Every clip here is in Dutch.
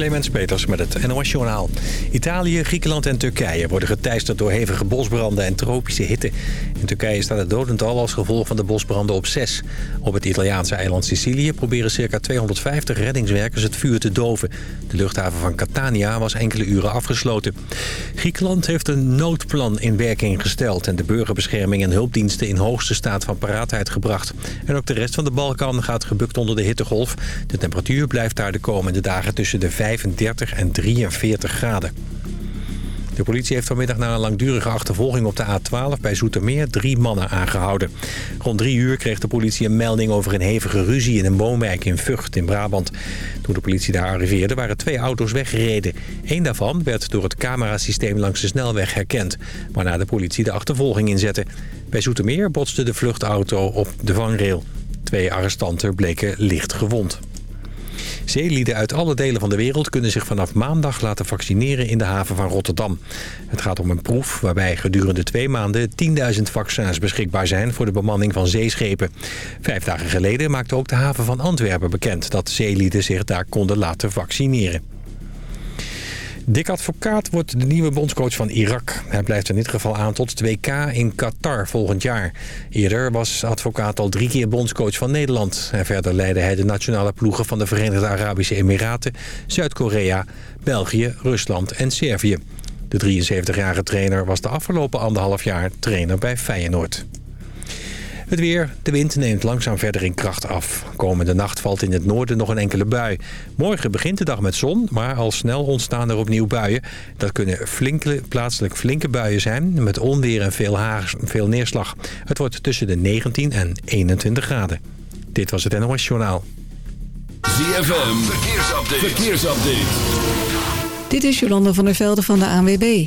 Clemens Peters met het NOS Journaal. Italië, Griekenland en Turkije worden geteisterd door hevige bosbranden en tropische hitte. In Turkije staat het dodental als gevolg van de bosbranden op 6. Op het Italiaanse eiland Sicilië proberen circa 250 reddingswerkers het vuur te doven. De luchthaven van Catania was enkele uren afgesloten. Griekenland heeft een noodplan in werking gesteld... en de burgerbescherming en hulpdiensten in hoogste staat van paraatheid gebracht. En ook de rest van de Balkan gaat gebukt onder de hittegolf. De temperatuur blijft daar de komende dagen tussen de 35 en 43 graden. De politie heeft vanmiddag na een langdurige achtervolging op de A12 bij Zoetermeer drie mannen aangehouden. Rond drie uur kreeg de politie een melding over een hevige ruzie in een woonwijk in Vught in Brabant. Toen de politie daar arriveerde waren twee auto's weggereden. Eén daarvan werd door het camerasysteem langs de snelweg herkend, waarna de politie de achtervolging inzette. Bij Zoetermeer botste de vluchtauto op de vangrail. Twee arrestanten bleken licht gewond. Zeelieden uit alle delen van de wereld kunnen zich vanaf maandag laten vaccineren in de haven van Rotterdam. Het gaat om een proef waarbij gedurende twee maanden 10.000 vaccins beschikbaar zijn voor de bemanning van zeeschepen. Vijf dagen geleden maakte ook de haven van Antwerpen bekend dat zeelieden zich daar konden laten vaccineren. Dick Advocaat wordt de nieuwe bondscoach van Irak. Hij blijft in dit geval aan tot 2 WK in Qatar volgend jaar. Eerder was Advocaat al drie keer bondscoach van Nederland. En verder leidde hij de nationale ploegen van de Verenigde Arabische Emiraten... Zuid-Korea, België, Rusland en Servië. De 73-jarige trainer was de afgelopen anderhalf jaar trainer bij Feyenoord. Het weer. De wind neemt langzaam verder in kracht af. Komende nacht valt in het noorden nog een enkele bui. Morgen begint de dag met zon, maar al snel ontstaan er opnieuw buien. Dat kunnen flinke, plaatselijk flinke buien zijn, met onweer en veel, haar, veel neerslag. Het wordt tussen de 19 en 21 graden. Dit was het NOS Journaal. ZFM, verkeersupdate. verkeersupdate. Dit is Jolanda van der Velde van de ANWB.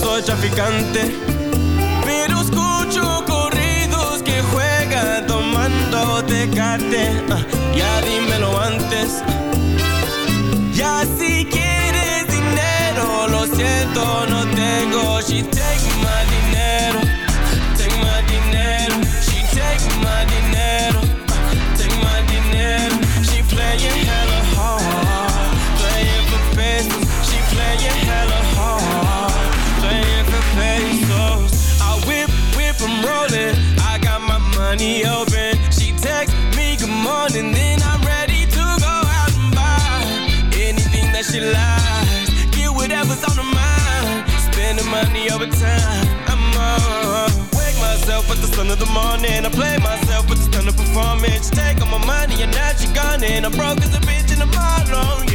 soy traficante, pero escucho corridos que juega tomando tecate. Uh, ya dímelo antes. Ya si quieres dinero, lo siento, no tengo chiste. morning. I play myself, but it's done a performance. Take all my money and now she gone. And I'm broke as a bitch in the model.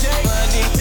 Money.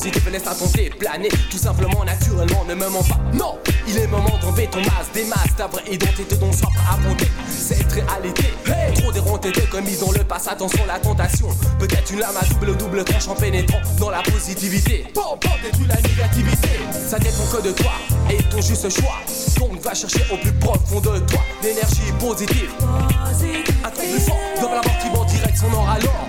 Positives et laisse-toi tenter planer. Tout simplement, naturellement, ne me mens pas. Non, il est moment d'enlever ton masque Des masques, ta vraie identité dont soif à affronter Cette réalité, hey trop déronté de commis dans le passé Attention la tentation, peut-être une lame à double double tranche En pénétrant dans la positivité. Bon, bon, détruis la négativité. Ça dépend que de toi et ton juste choix. Donc va chercher au plus profond de toi L'énergie positive. Plus fort dans la mort qui va direct son or alors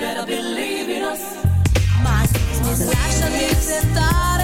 better believe in us. My sickness, life shall be accepted.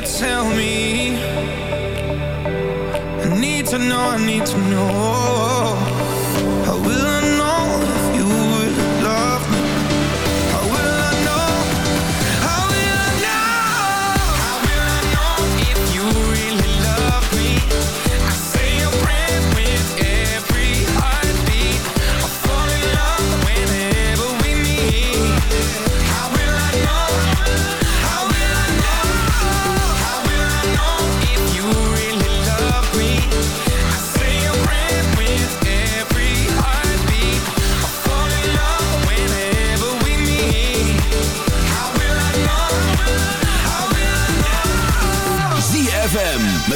tell me? I need to know, I need to know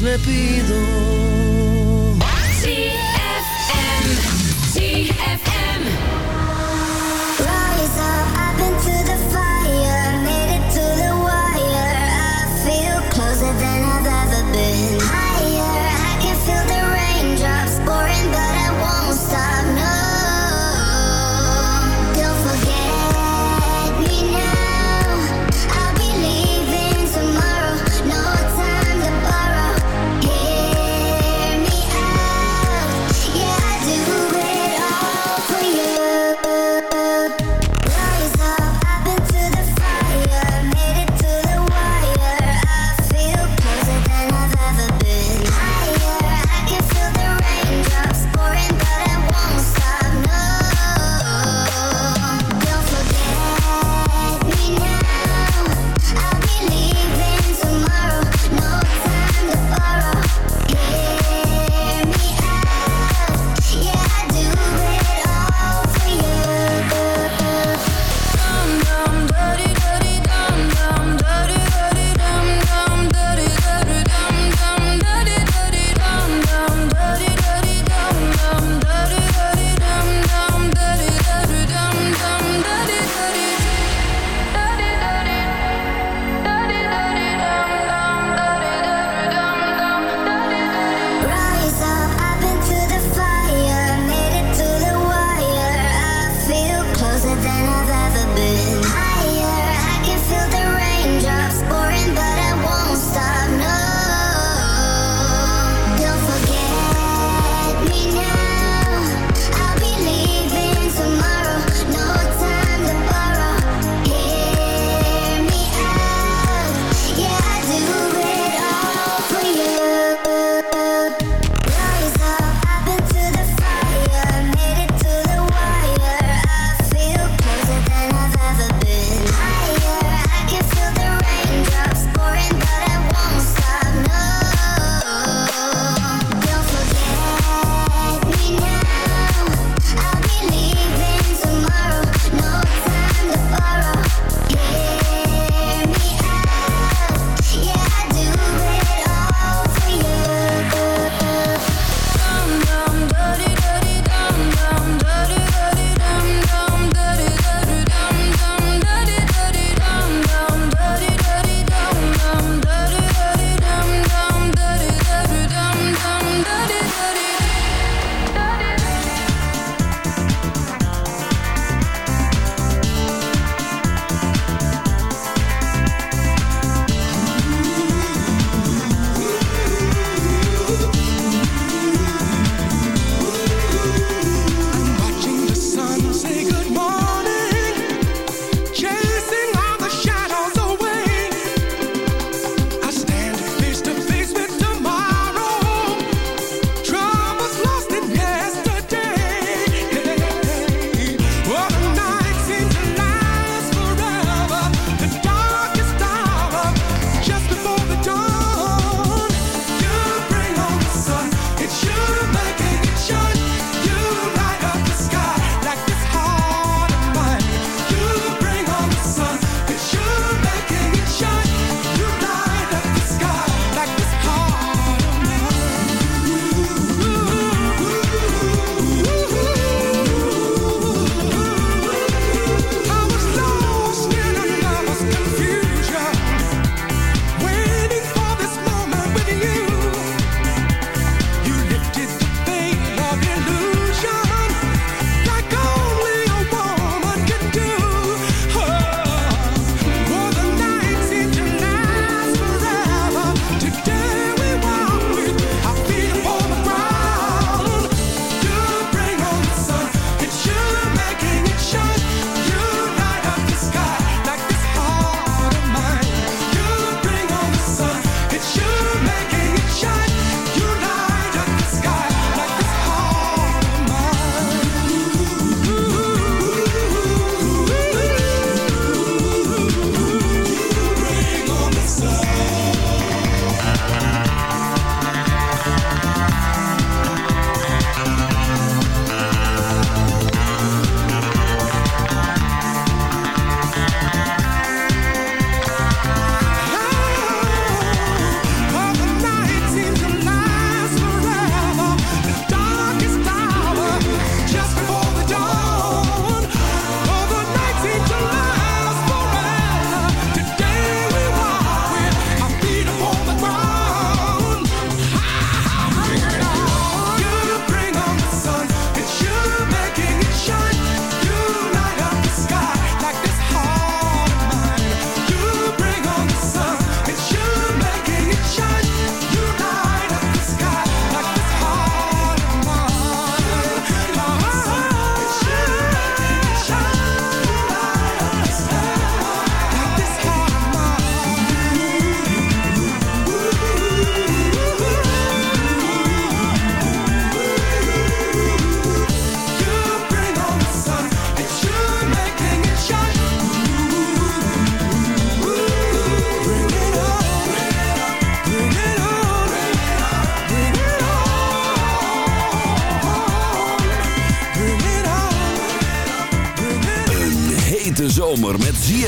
Dios le pido. Rise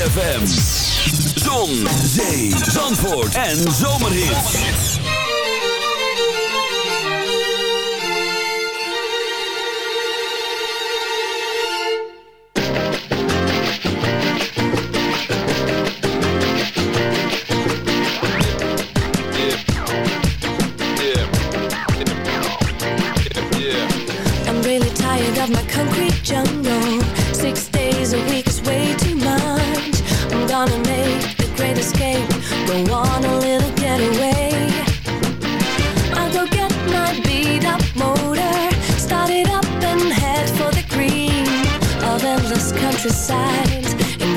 ZFM. Zon, zee, zandvoort en zomerhit. I'm really tired of my concrete jungle. Six days a week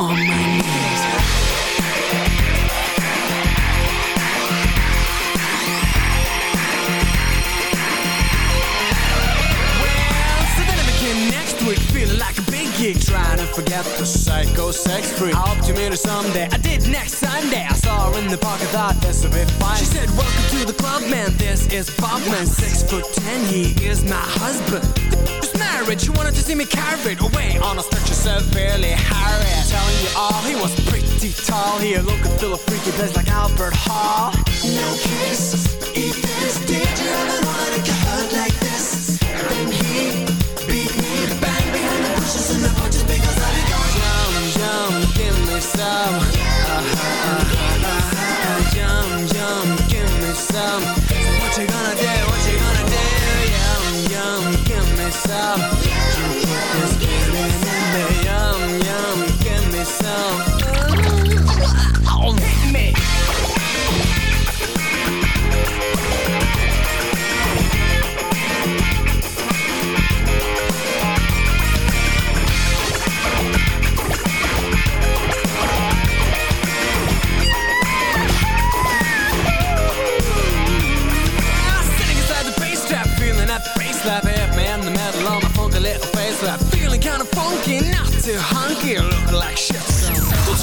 On my knees. Forget the psycho sex freak. I hope to meet her someday. I did next Sunday. I saw her in the park. I thought this would be fine. She said, "Welcome to the club, man. This is Bob, man. Six foot ten. He is my husband." Just married. She wanted to see me carried away on a stretcher severely harried. Telling you all, he was pretty tall. He looked and feel a freaky place like Albert Hall. No kiss, eat this. Did some. Uh, uh, uh, uh, uh, Yum, yum, give me some. So what you gonna do, what you gonna do? Yum, yum, give me some